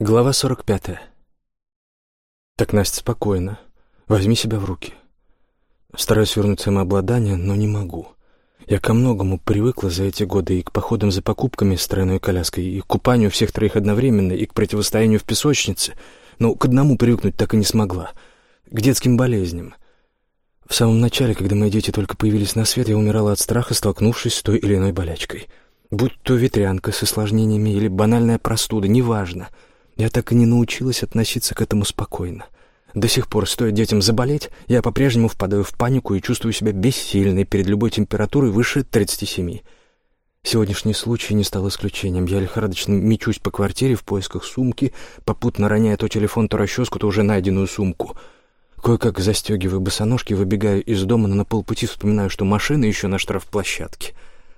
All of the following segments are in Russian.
Глава 45. Так, Настя, спокойно. Возьми себя в руки. Стараюсь вернуть самообладание, но не могу. Я ко многому привыкла за эти годы и к походам за покупками с тройной коляской, и к купанию всех троих одновременно, и к противостоянию в песочнице, но к одному привыкнуть так и не смогла. К детским болезням. В самом начале, когда мои дети только появились на свет, я умирала от страха, столкнувшись с той или иной болячкой. Будь то ветрянка с осложнениями или банальная простуда, неважно — я так и не научилась относиться к этому спокойно. До сих пор, стоит детям заболеть, я по-прежнему впадаю в панику и чувствую себя бессильной перед любой температурой выше 37. Сегодняшний случай не стал исключением. Я лихорадочно мечусь по квартире в поисках сумки, попутно роняя то телефон, то расческу, то уже найденную сумку. Кое-как застегиваю босоножки, выбегаю из дома, но на полпути вспоминаю, что машина еще на штрафплощадке.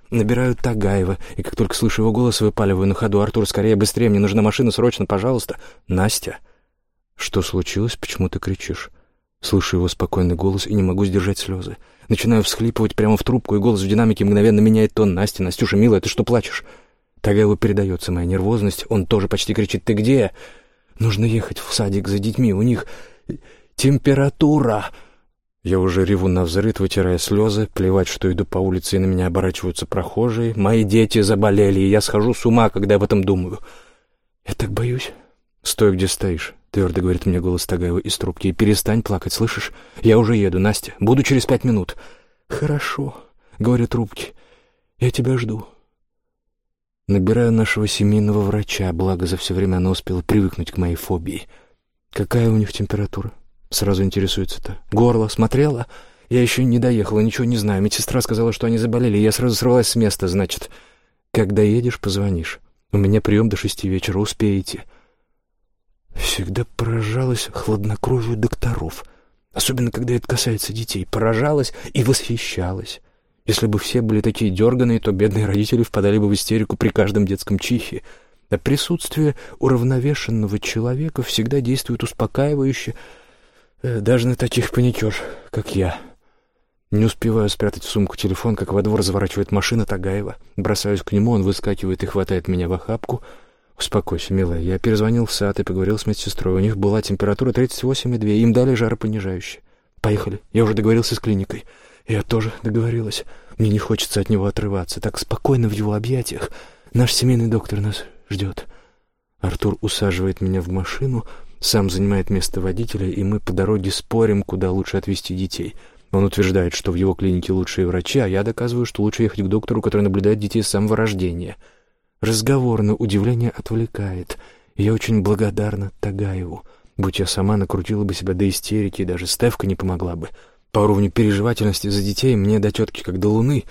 Набираю Тагаева, и как только слышу его голос, выпаливаю на ходу. «Артур, скорее, быстрее, мне нужна машина, срочно, пожалуйста!» «Настя!» «Что случилось? Почему ты кричишь?» Слышу его спокойный голос и не могу сдержать слезы. Начинаю всхлипывать прямо в трубку, и голос в динамике мгновенно меняет тон. «Настя, Настюша, милая, ты что плачешь?» Тагаеву передается моя нервозность. Он тоже почти кричит «Ты где?» «Нужно ехать в садик за детьми, у них температура!» Я уже реву на взрыв, вытирая слезы, плевать, что иду по улице и на меня оборачиваются прохожие. Мои дети заболели, и я схожу с ума, когда об этом думаю. Я так боюсь. «Стой, где стоишь», — твердо говорит мне голос Тагаева из трубки. «И перестань плакать, слышишь? Я уже еду, Настя. Буду через пять минут». «Хорошо», — говорят трубки. «Я тебя жду». Набираю нашего семейного врача, благо за все время она успела привыкнуть к моей фобии. Какая у них температура? Сразу интересуется-то. Горло смотрела? Я еще не доехала, ничего не знаю. Медсестра сказала, что они заболели, я сразу сорвалась с места, значит. Когда едешь, позвонишь. У меня прием до шести вечера, успеете. Всегда поражалась хладнокровию докторов. Особенно, когда это касается детей. Поражалась и восхищалась. Если бы все были такие дерганые, то бедные родители впадали бы в истерику при каждом детском чихе. А присутствие уравновешенного человека всегда действует успокаивающе, даже на таких паникер, как я. Не успеваю спрятать в сумку телефон, как во двор заворачивает машина Тагаева. Бросаюсь к нему, он выскакивает и хватает меня в охапку. «Успокойся, милая. Я перезвонил в сад и поговорил с медсестрой. У них была температура 38,2. Им дали жаропонижающее. Поехали. Я уже договорился с клиникой. Я тоже договорилась. Мне не хочется от него отрываться. Так спокойно в его объятиях. Наш семейный доктор нас ждет». Артур усаживает меня в машину, сам занимает место водителя, и мы по дороге спорим, куда лучше отвезти детей. Он утверждает, что в его клинике лучшие врачи, а я доказываю, что лучше ехать к доктору, который наблюдает детей с самого рождения. Разговор на удивление отвлекает, я очень благодарна Тагаеву. Будь я сама, накрутила бы себя до истерики, и даже Стевка не помогла бы. По уровню переживательности за детей мне до тетки как до луны.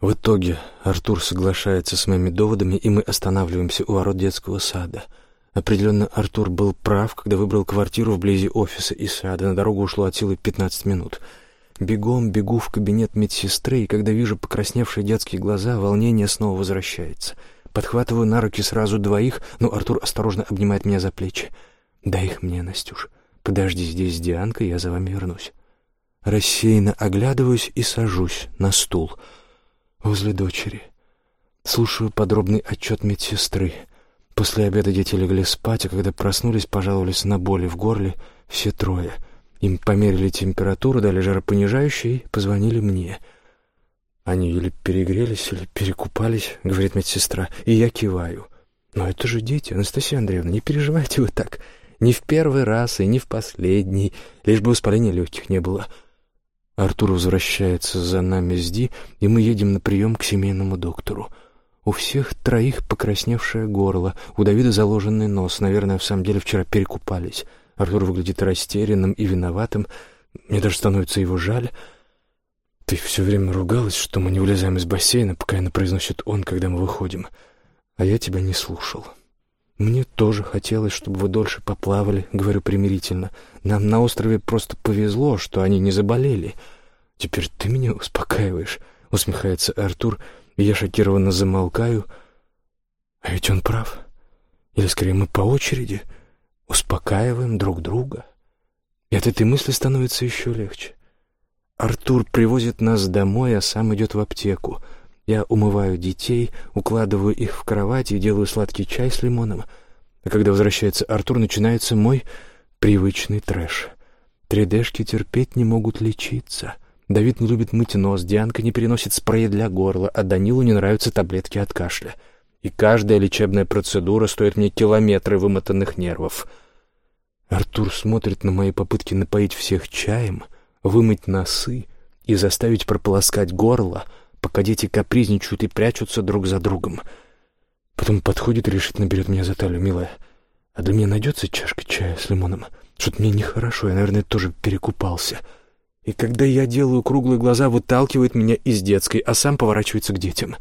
В итоге Артур соглашается с моими доводами, и мы останавливаемся у ворот детского сада — Определенно, Артур был прав, когда выбрал квартиру вблизи офиса и сада. На дорогу ушло от силы 15 минут. Бегом бегу в кабинет медсестры, и когда вижу покрасневшие детские глаза, волнение снова возвращается. Подхватываю на руки сразу двоих, но Артур осторожно обнимает меня за плечи. «Дай их мне, Настюш. Подожди здесь с Дианкой, я за вами вернусь». Рассеянно оглядываюсь и сажусь на стул возле дочери. Слушаю подробный отчет медсестры — После обеда дети легли спать, а когда проснулись, пожаловались на боли в горле все трое. Им померили температуру, дали жаропонижающий и позвонили мне. Они или перегрелись, или перекупались, говорит медсестра, и я киваю. Но это же дети, Анастасия Андреевна, не переживайте вы так. Не в первый раз и не в последний, лишь бы воспаления легких не было. Артур возвращается за нами с Ди, и мы едем на прием к семейному доктору. У всех троих покрасневшее горло, у Давида заложенный нос. Наверное, в самом деле вчера перекупались. Артур выглядит растерянным и виноватым. Мне даже становится его жаль. Ты все время ругалась, что мы не вылезаем из бассейна, пока она произносит он, когда мы выходим. А я тебя не слушал. Мне тоже хотелось, чтобы вы дольше поплавали, говорю примирительно. Нам на острове просто повезло, что они не заболели. Теперь ты меня успокаиваешь, усмехается Артур, — я шокированно замолкаю. А ведь он прав. Или, скорее, мы по очереди успокаиваем друг друга. И от этой мысли становится еще легче. Артур привозит нас домой, а сам идет в аптеку. Я умываю детей, укладываю их в кровать и делаю сладкий чай с лимоном. А когда возвращается Артур, начинается мой привычный трэш. Тридешки терпеть не могут лечиться. Давид не любит мыть нос, Дианка не переносит спрей для горла, а Данилу не нравятся таблетки от кашля. И каждая лечебная процедура стоит мне километры вымотанных нервов. Артур смотрит на мои попытки напоить всех чаем, вымыть носы и заставить прополоскать горло, пока дети капризничают и прячутся друг за другом. Потом подходит и решительно берет меня за талию. «Милая, а для меня найдется чашка чая с лимоном? Что-то мне нехорошо, я, наверное, тоже перекупался». И когда я делаю круглые глаза, выталкивает меня из детской, а сам поворачивается к детям.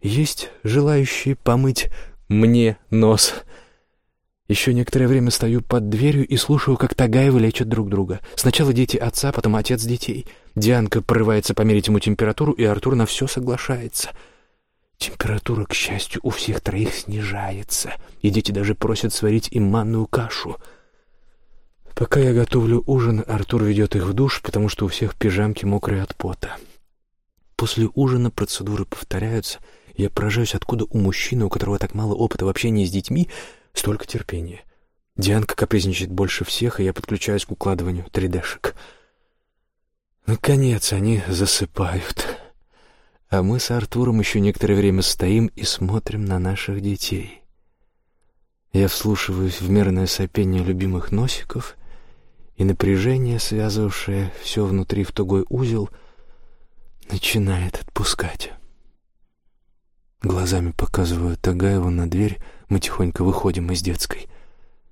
Есть желающие помыть мне нос. Еще некоторое время стою под дверью и слушаю, как Тагаевы лечат друг друга. Сначала дети отца, потом отец детей. Дианка прорывается померить ему температуру, и Артур на все соглашается. Температура, к счастью, у всех троих снижается, и дети даже просят сварить им манную кашу — Пока я готовлю ужин, Артур ведет их в душ, потому что у всех пижамки мокрые от пота. После ужина процедуры повторяются, я поражаюсь, откуда у мужчины, у которого так мало опыта в общении с детьми, столько терпения. Дианка капризничает больше всех, и я подключаюсь к укладыванию 3D-шек. Наконец они засыпают. А мы с Артуром еще некоторое время стоим и смотрим на наших детей. Я вслушиваюсь в мерное сопение любимых носиков и напряжение, связывавшее все внутри в тугой узел, начинает отпускать. Глазами показываю Тагаеву на дверь, мы тихонько выходим из детской.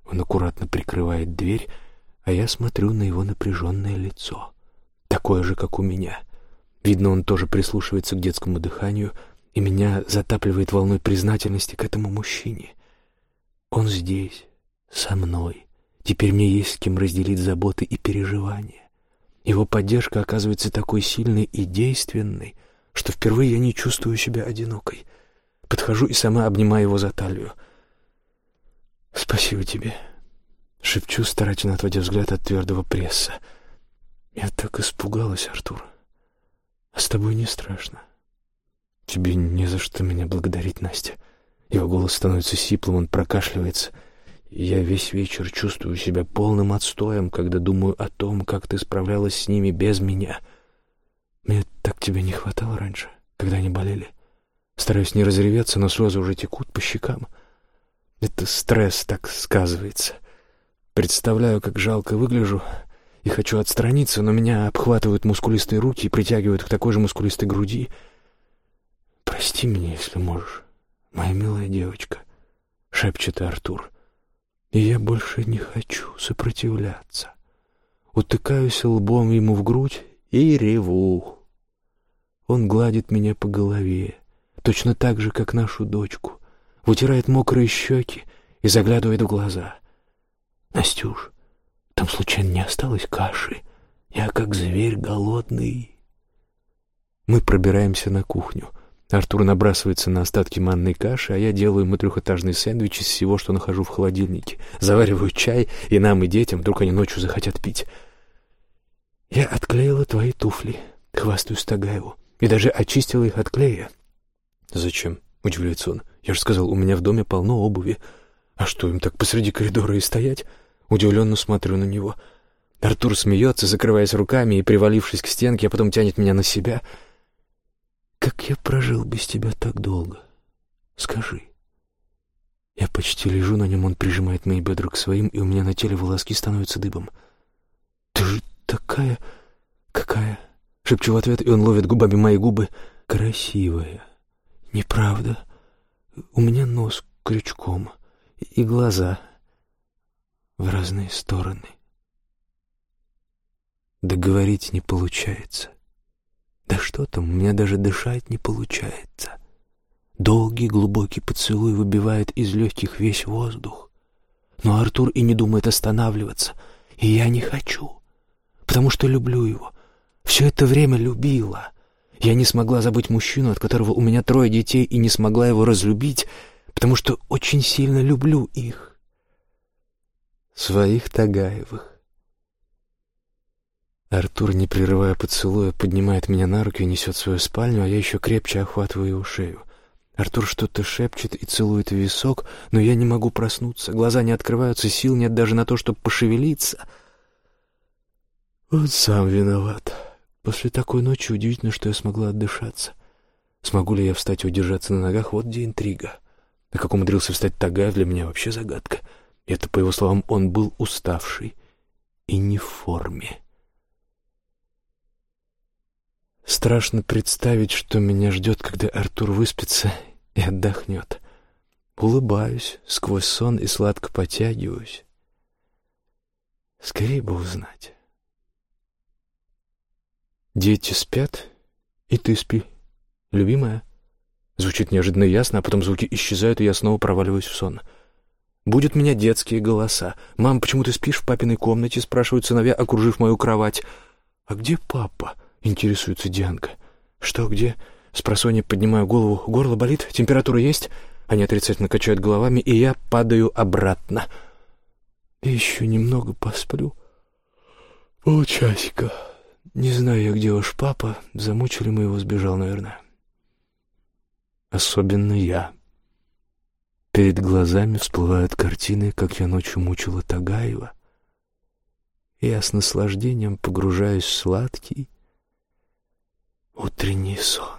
Он аккуратно прикрывает дверь, а я смотрю на его напряженное лицо, такое же, как у меня. Видно, он тоже прислушивается к детскому дыханию, и меня затапливает волной признательности к этому мужчине. Он здесь, со мной, Теперь мне есть с кем разделить заботы и переживания. Его поддержка оказывается такой сильной и действенной, что впервые я не чувствую себя одинокой. Подхожу и сама обнимаю его за талию. «Спасибо тебе», — шепчу, старательно отводя взгляд от твердого пресса. «Я так испугалась, Артур. А с тобой не страшно». «Тебе не за что меня благодарить, Настя». Его голос становится сиплым, он прокашливается — я весь вечер чувствую себя полным отстоем, когда думаю о том, как ты справлялась с ними без меня. Мне так тебя не хватало раньше, когда они болели. Стараюсь не разреветься, но слезы уже текут по щекам. Это стресс так сказывается. Представляю, как жалко выгляжу, и хочу отстраниться, но меня обхватывают мускулистые руки и притягивают к такой же мускулистой груди. «Прости меня, если можешь, моя милая девочка», — шепчет Артур. И я больше не хочу сопротивляться. Утыкаюсь лбом ему в грудь и реву. Он гладит меня по голове, точно так же, как нашу дочку, вытирает мокрые щеки и заглядывает в глаза. «Настюш, там случайно не осталось каши? Я как зверь голодный». Мы пробираемся на кухню. Артур набрасывается на остатки манной каши, а я делаю ему трехэтажный сэндвич из всего, что нахожу в холодильнике. Завариваю чай, и нам, и детям, вдруг они ночью захотят пить. Я отклеила твои туфли, хвастаюсь Тагаеву, и даже очистила их от клея. Зачем? Удивляется он. Я же сказал, у меня в доме полно обуви. А что, им так посреди коридора и стоять? Удивленно смотрю на него. Артур смеется, закрываясь руками и привалившись к стенке, а потом тянет меня на себя — как я прожил без тебя так долго? Скажи. Я почти лежу на нем, он прижимает мои бедра к своим, и у меня на теле волоски становятся дыбом. Ты же такая... какая... Шепчу в ответ, и он ловит губами мои губы. Красивая. Неправда. У меня нос крючком, и глаза в разные стороны. Договорить не получается. Что там, у меня даже дышать не получается. Долгий глубокий поцелуй выбивает из легких весь воздух. Но Артур и не думает останавливаться. И я не хочу, потому что люблю его. Все это время любила. Я не смогла забыть мужчину, от которого у меня трое детей, и не смогла его разлюбить, потому что очень сильно люблю их. Своих Тагаевых. Артур, не прерывая поцелуя, поднимает меня на руки и несет в свою спальню, а я еще крепче охватываю его шею. Артур что-то шепчет и целует висок, но я не могу проснуться. Глаза не открываются, сил нет даже на то, чтобы пошевелиться. Вот сам виноват. После такой ночи удивительно, что я смогла отдышаться. Смогу ли я встать и удержаться на ногах, вот где интрига. А как умудрился встать Тагаев, для меня вообще загадка. Это, по его словам, он был уставший и не в форме. Страшно представить, что меня ждет, когда Артур выспится и отдохнет. Улыбаюсь сквозь сон и сладко потягиваюсь. Скорее бы узнать. Дети спят, и ты спи, любимая. Звучит неожиданно ясно, а потом звуки исчезают, и я снова проваливаюсь в сон. Будут меня детские голоса. «Мам, почему ты спишь в папиной комнате?» — спрашивают сыновья, окружив мою кровать. «А где папа?» — интересуется Дианка. «Что, где?» Спросонья поднимаю голову. «Горло болит? Температура есть?» Они отрицательно качают головами, и я падаю обратно. «Еще немного посплю. Полчасика. Не знаю я, где ваш папа. Замучили мы его, сбежал, наверное». Особенно я. Перед глазами всплывают картины, как я ночью мучила Тагаева. Я с наслаждением погружаюсь в сладкий утренний сон.